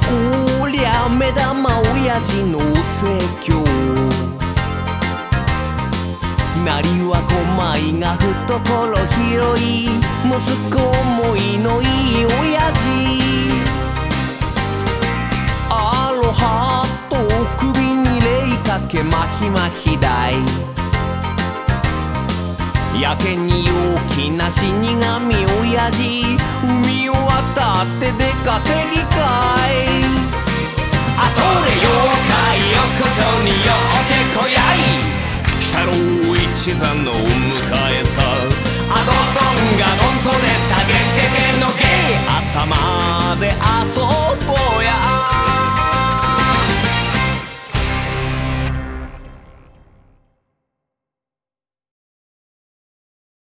こりゃ目玉親父の説教。なりはこまいが懐広い息子思いのいい親父。アロハと首にレイかけマヒマヒだい。やけに大きな死神親父。海を渡って出稼ぎかい。あのお迎えさ。あどどんがどんと出たゲテゲのゲ朝まで遊ぶ